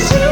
Yes,